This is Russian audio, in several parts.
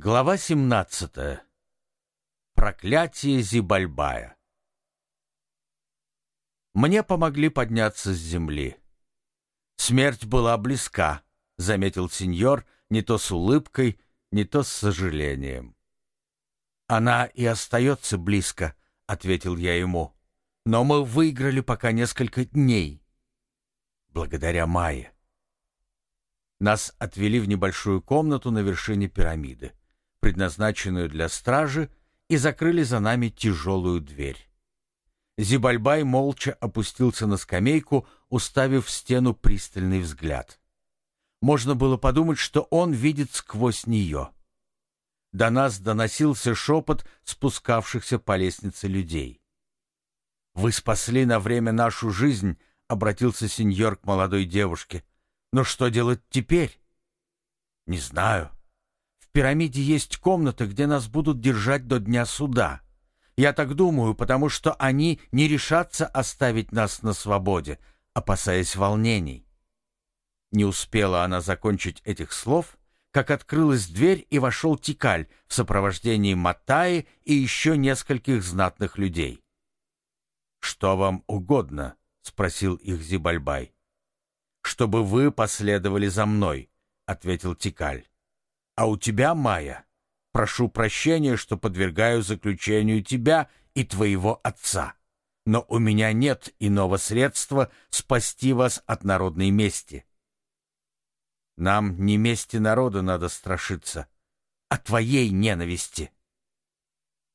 Глава 17. Проклятие Зибальбая. Мне помогли подняться с земли. Смерть была близка, заметил сеньор, не то с улыбкой, не то с сожалением. Она и остается близко, ответил я ему. Но мы выиграли пока несколько дней. Благодаря Майе. Нас отвели в небольшую комнату на вершине пирамиды предназначенную для стражи, и закрыли за нами тяжелую дверь. Зибальбай молча опустился на скамейку, уставив в стену пристальный взгляд. Можно было подумать, что он видит сквозь нее. До нас доносился шепот спускавшихся по лестнице людей. «Вы спасли на время нашу жизнь», — обратился сеньор к молодой девушке. «Но что делать теперь?» «Не знаю. В пирамиде есть комната, где нас будут держать до дня суда. Я так думаю, потому что они не решатся оставить нас на свободе, опасаясь волнений. Не успела она закончить этих слов, как открылась дверь и вошел Тикаль в сопровождении Матаи и еще нескольких знатных людей. «Что вам угодно?» — спросил их Зибальбай. «Чтобы вы последовали за мной», — ответил Тикаль. А у тебя, Майя, прошу прощения, что подвергаю заключению тебя и твоего отца. Но у меня нет иного средства спасти вас от народной мести. Нам не мести народа надо страшиться, а твоей ненависти.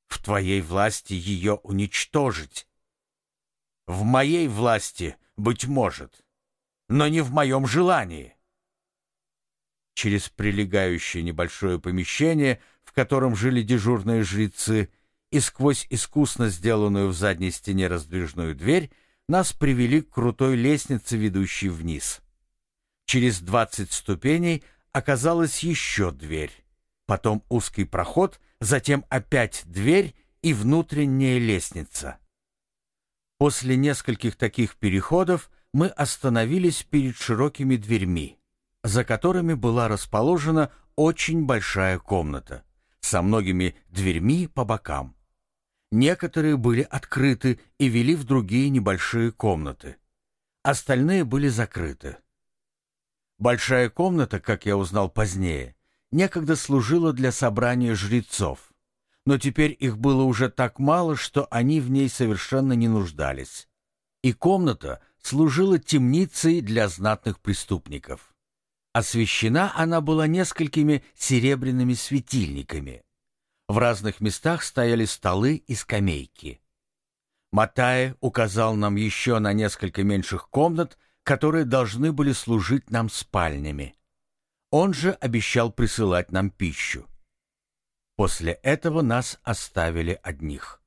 В твоей власти ее уничтожить. В моей власти, быть может, но не в моем желании через прилегающее небольшое помещение, в котором жили дежурные жрецы, и сквозь искусно сделанную в задней стене раздвижную дверь нас привели к крутой лестнице, ведущей вниз. Через двадцать ступеней оказалась еще дверь, потом узкий проход, затем опять дверь и внутренняя лестница. После нескольких таких переходов мы остановились перед широкими дверьми за которыми была расположена очень большая комната со многими дверьми по бокам. Некоторые были открыты и вели в другие небольшие комнаты. Остальные были закрыты. Большая комната, как я узнал позднее, некогда служила для собрания жрецов, но теперь их было уже так мало, что они в ней совершенно не нуждались. И комната служила темницей для знатных преступников. Освещена она была несколькими серебряными светильниками. В разных местах стояли столы и скамейки. Матае указал нам еще на несколько меньших комнат, которые должны были служить нам спальнями. Он же обещал присылать нам пищу. После этого нас оставили одних.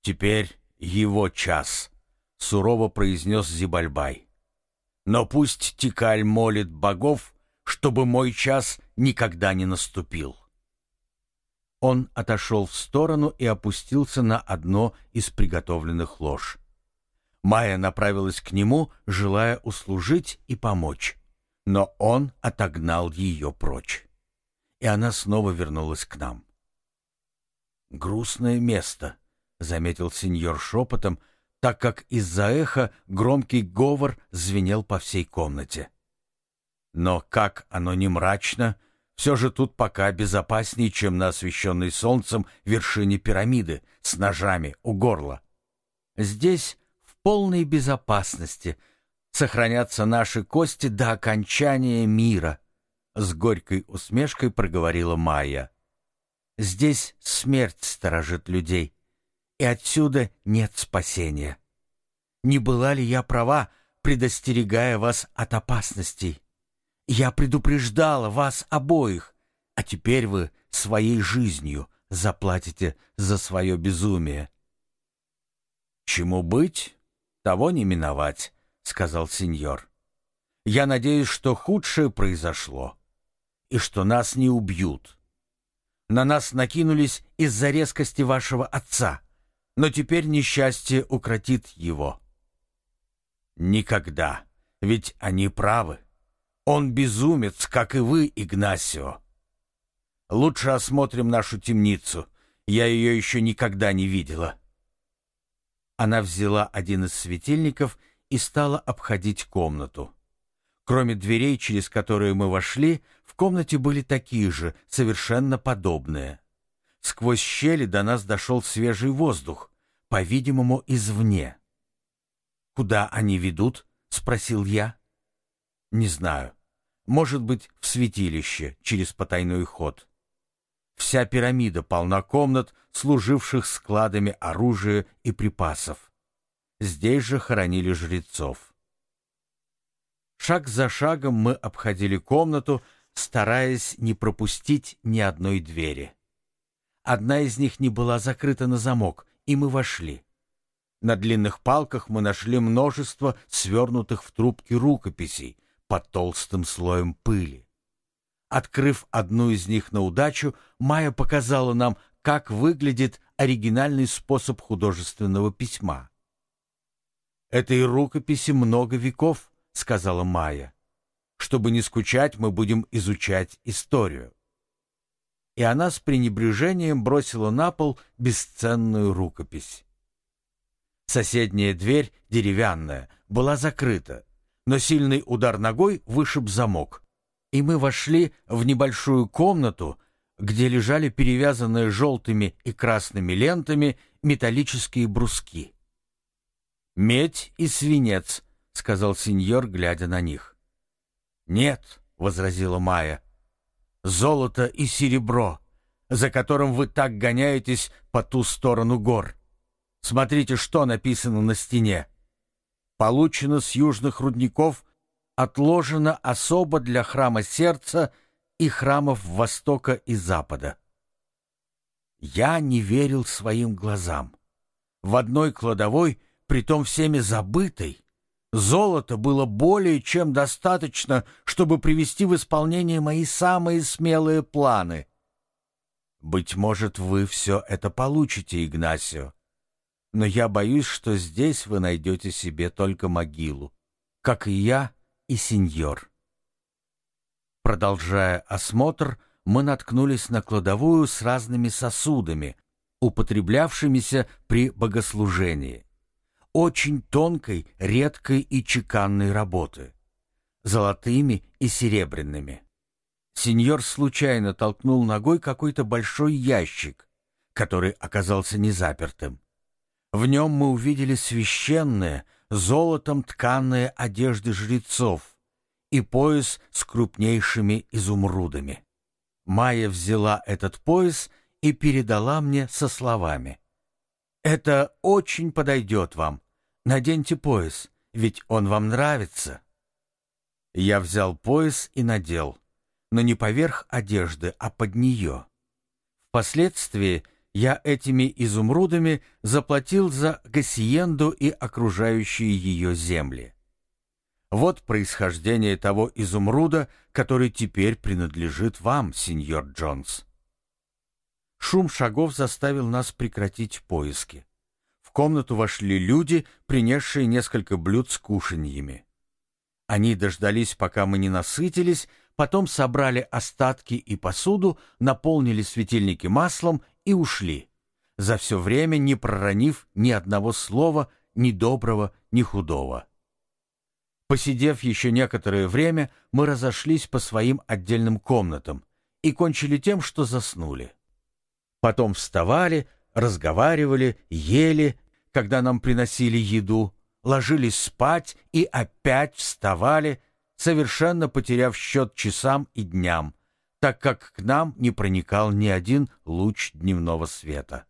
«Теперь его час», — сурово произнес Зибальбай. Но пусть Тикаль молит богов, чтобы мой час никогда не наступил. Он отошел в сторону и опустился на одно из приготовленных лож. Майя направилась к нему, желая услужить и помочь, но он отогнал ее прочь. И она снова вернулась к нам. «Грустное место», — заметил сеньор шепотом, — так как из-за эха громкий говор звенел по всей комнате. Но как оно не мрачно, все же тут пока безопаснее, чем на освещенной солнцем вершине пирамиды с ножами у горла. Здесь в полной безопасности сохранятся наши кости до окончания мира, с горькой усмешкой проговорила Майя. Здесь смерть сторожит людей и отсюда нет спасения. Не была ли я права, предостерегая вас от опасностей? Я предупреждала вас обоих, а теперь вы своей жизнью заплатите за свое безумие. «Чему быть, того не миновать», — сказал сеньор. «Я надеюсь, что худшее произошло, и что нас не убьют. На нас накинулись из-за резкости вашего отца» но теперь несчастье укротит его. Никогда, ведь они правы. Он безумец, как и вы, Игнасио. Лучше осмотрим нашу темницу. Я ее еще никогда не видела». Она взяла один из светильников и стала обходить комнату. Кроме дверей, через которые мы вошли, в комнате были такие же, совершенно подобные. Сквозь щели до нас дошел свежий воздух, по-видимому, извне. «Куда они ведут?» — спросил я. «Не знаю. Может быть, в святилище, через потайной ход». Вся пирамида полна комнат, служивших складами оружия и припасов. Здесь же хоронили жрецов. Шаг за шагом мы обходили комнату, стараясь не пропустить ни одной двери. Одна из них не была закрыта на замок, и мы вошли. На длинных палках мы нашли множество свернутых в трубки рукописей под толстым слоем пыли. Открыв одну из них на удачу, Майя показала нам, как выглядит оригинальный способ художественного письма. «Этой рукописи много веков», — сказала Майя. «Чтобы не скучать, мы будем изучать историю». И она с пренебрежением бросила на пол бесценную рукопись. Соседняя дверь, деревянная, была закрыта, но сильный удар ногой вышиб замок и мы вошли в небольшую комнату, где лежали перевязанные желтыми и красными лентами металлические бруски. «Медь и свинец», — сказал сеньор, глядя на них. «Нет», — возразила Майя, — «золото и серебро, за которым вы так гоняетесь по ту сторону гор. Смотрите, что написано на стене. Получено с южных рудников отложено особо для храма сердца и храмов Востока и Запада. Я не верил своим глазам. В одной кладовой, притом всеми забытой, золота было более чем достаточно, чтобы привести в исполнение мои самые смелые планы. Быть может, вы все это получите, Игнасио, но я боюсь, что здесь вы найдете себе только могилу, как и я — и сеньор. Продолжая осмотр, мы наткнулись на кладовую с разными сосудами, употреблявшимися при богослужении. Очень тонкой, редкой и чеканной работы. Золотыми и серебряными. Сеньор случайно толкнул ногой какой-то большой ящик, который оказался незапертым. В нем мы увидели священное, золотом тканные одежды жрецов и пояс с крупнейшими изумрудами. Майя взяла этот пояс и передала мне со словами. «Это очень подойдет вам. Наденьте пояс, ведь он вам нравится». Я взял пояс и надел, но не поверх одежды, а под нее. Впоследствии я этими изумрудами заплатил за Гассиенду и окружающие ее земли. Вот происхождение того изумруда, который теперь принадлежит вам, сеньор Джонс. Шум шагов заставил нас прекратить поиски. В комнату вошли люди, принесшие несколько блюд с кушаньями. Они дождались, пока мы не насытились, потом собрали остатки и посуду, наполнили светильники маслом и ушли, за все время не проронив ни одного слова, ни доброго, ни худого. Посидев еще некоторое время, мы разошлись по своим отдельным комнатам и кончили тем, что заснули. Потом вставали, разговаривали, ели, когда нам приносили еду, ложились спать и опять вставали, совершенно потеряв счет часам и дням, так как к нам не проникал ни один луч дневного света.